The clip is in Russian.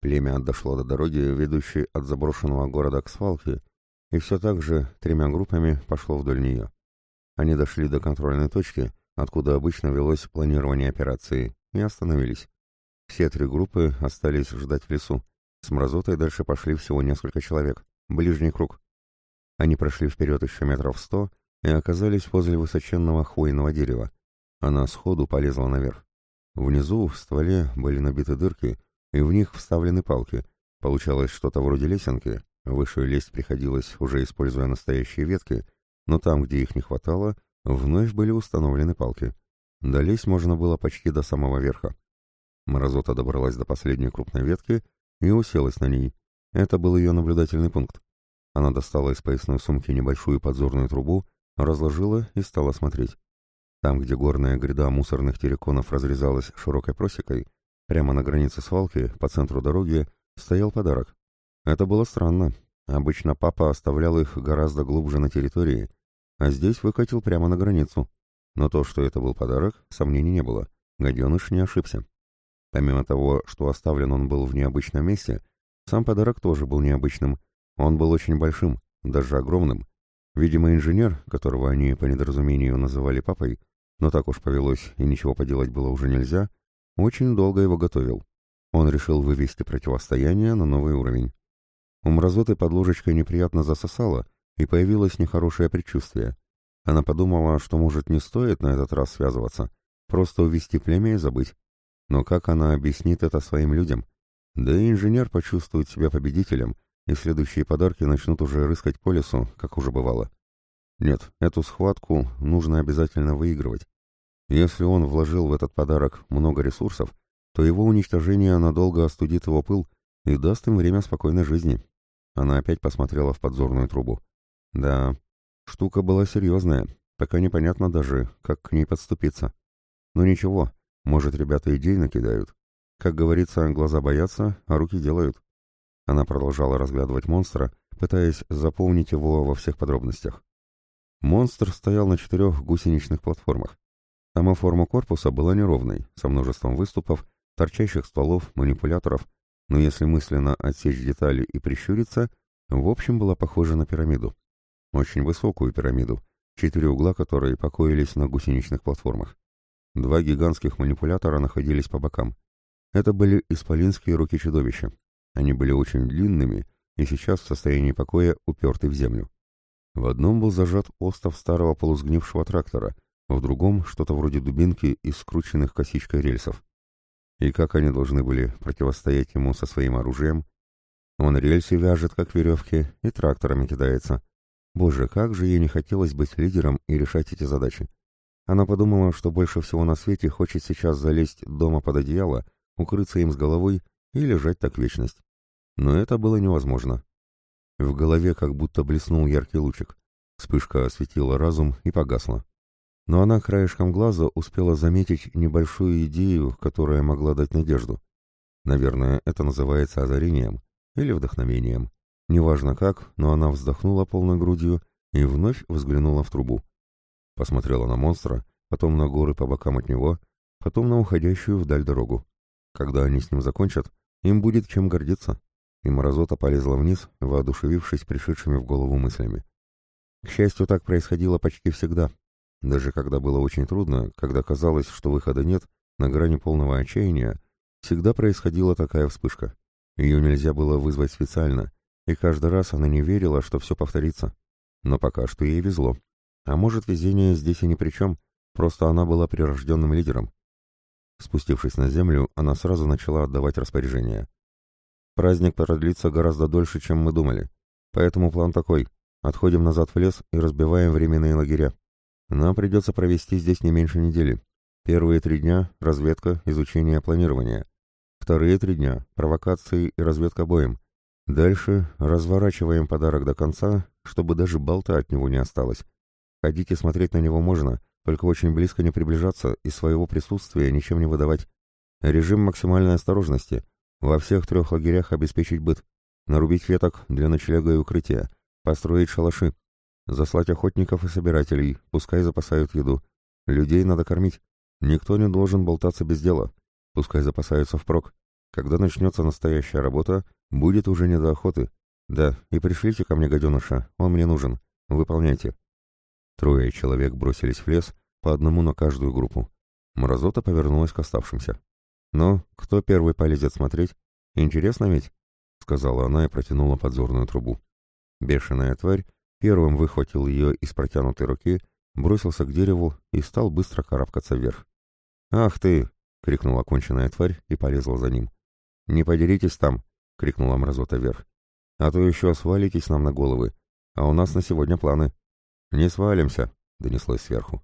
Племя дошло до дороги, ведущей от заброшенного города к свалке, и все так же тремя группами пошло вдоль нее. Они дошли до контрольной точки, откуда обычно велось планирование операции, и остановились. Все три группы остались ждать в лесу. С мразотой дальше пошли всего несколько человек. Ближний круг. Они прошли вперед еще метров сто и оказались возле высоченного хвойного дерева. Она сходу полезла наверх. Внизу в стволе были набиты дырки, и в них вставлены палки. Получалось что-то вроде лесенки. Выше лезть приходилось, уже используя настоящие ветки, но там, где их не хватало, вновь были установлены палки. Долезть можно было почти до самого верха. Морозота добралась до последней крупной ветки и уселась на ней. Это был ее наблюдательный пункт. Она достала из поясной сумки небольшую подзорную трубу, разложила и стала смотреть. Там, где горная гряда мусорных терриконов разрезалась широкой просекой, прямо на границе свалки, по центру дороги, стоял подарок. Это было странно. Обычно папа оставлял их гораздо глубже на территории, а здесь выкатил прямо на границу. Но то, что это был подарок, сомнений не было. Гаденыш не ошибся. Помимо того, что оставлен он был в необычном месте, сам подарок тоже был необычным. Он был очень большим, даже огромным. Видимо, инженер, которого они по недоразумению называли папой, но так уж повелось и ничего поделать было уже нельзя, очень долго его готовил. Он решил вывести противостояние на новый уровень. У мразоты под ложечкой неприятно засосало, и появилось нехорошее предчувствие. Она подумала, что, может, не стоит на этот раз связываться, просто увести племя и забыть. Но как она объяснит это своим людям? Да и инженер почувствует себя победителем, и следующие подарки начнут уже рыскать по лесу, как уже бывало. Нет, эту схватку нужно обязательно выигрывать. Если он вложил в этот подарок много ресурсов, то его уничтожение надолго остудит его пыл и даст им время спокойной жизни. Она опять посмотрела в подзорную трубу. Да, штука была серьезная, пока непонятно даже, как к ней подступиться. Но ничего, может, ребята идей накидают. Как говорится, глаза боятся, а руки делают. Она продолжала разглядывать монстра, пытаясь заполнить его во всех подробностях. Монстр стоял на четырех гусеничных платформах. Сама форма корпуса была неровной, со множеством выступов, торчащих стволов, манипуляторов, но если мысленно отсечь детали и прищуриться, в общем была похожа на пирамиду. Очень высокую пирамиду, четыре угла которой покоились на гусеничных платформах. Два гигантских манипулятора находились по бокам. Это были исполинские руки чудовища. Они были очень длинными и сейчас в состоянии покоя уперты в землю. В одном был зажат остов старого полусгнившего трактора, в другом — что-то вроде дубинки из скрученных косичкой рельсов. И как они должны были противостоять ему со своим оружием? Он рельсы вяжет, как веревки, и тракторами кидается. Боже, как же ей не хотелось быть лидером и решать эти задачи. Она подумала, что больше всего на свете хочет сейчас залезть дома под одеяло, укрыться им с головой и лежать так вечность. Но это было невозможно. В голове как будто блеснул яркий лучик. Вспышка осветила разум и погасла. Но она краешком глаза успела заметить небольшую идею, которая могла дать надежду. Наверное, это называется озарением или вдохновением. Неважно как, но она вздохнула полной грудью и вновь взглянула в трубу. Посмотрела на монстра, потом на горы по бокам от него, потом на уходящую вдаль дорогу. Когда они с ним закончат, им будет чем гордиться. И Морозота полезла вниз, воодушевившись пришедшими в голову мыслями. К счастью, так происходило почти всегда. Даже когда было очень трудно, когда казалось, что выхода нет, на грани полного отчаяния, всегда происходила такая вспышка. Ее нельзя было вызвать специально, и каждый раз она не верила, что все повторится. Но пока что ей везло. А может, везение здесь и ни при чем, просто она была прирожденным лидером. Спустившись на землю, она сразу начала отдавать распоряжения. Праздник продлится гораздо дольше, чем мы думали. Поэтому план такой. Отходим назад в лес и разбиваем временные лагеря. Нам придется провести здесь не меньше недели. Первые три дня — разведка, изучение, планирование. Вторые три дня — провокации и разведка боем. Дальше разворачиваем подарок до конца, чтобы даже болта от него не осталось. Ходить и смотреть на него можно, только очень близко не приближаться и своего присутствия ничем не выдавать. Режим максимальной осторожности. Во всех трех лагерях обеспечить быт. Нарубить веток для ночлега и укрытия. Построить шалаши. Заслать охотников и собирателей, пускай запасают еду. Людей надо кормить. Никто не должен болтаться без дела. Пускай запасаются впрок. Когда начнется настоящая работа, будет уже не до охоты. Да, и пришлите ко мне гаденыша, он мне нужен. Выполняйте. Трое человек бросились в лес, по одному на каждую группу. Мразота повернулась к оставшимся. «Ну, кто первый полезет смотреть? Интересно ведь?» — сказала она и протянула подзорную трубу. Бешеная тварь первым выхватил ее из протянутой руки, бросился к дереву и стал быстро карабкаться вверх. «Ах ты!» — крикнула конченая тварь и полезла за ним. «Не подеритесь там!» — крикнула мразота вверх. «А то еще свалитесь нам на головы, а у нас на сегодня планы». «Не свалимся!» — донеслось сверху.